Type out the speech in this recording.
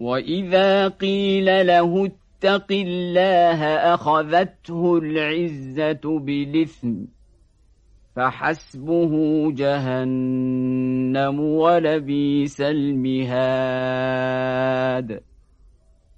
واذا قيل له اتق الله اخذته العزه بالاثم فحسبه جهنم ولبيس المهاد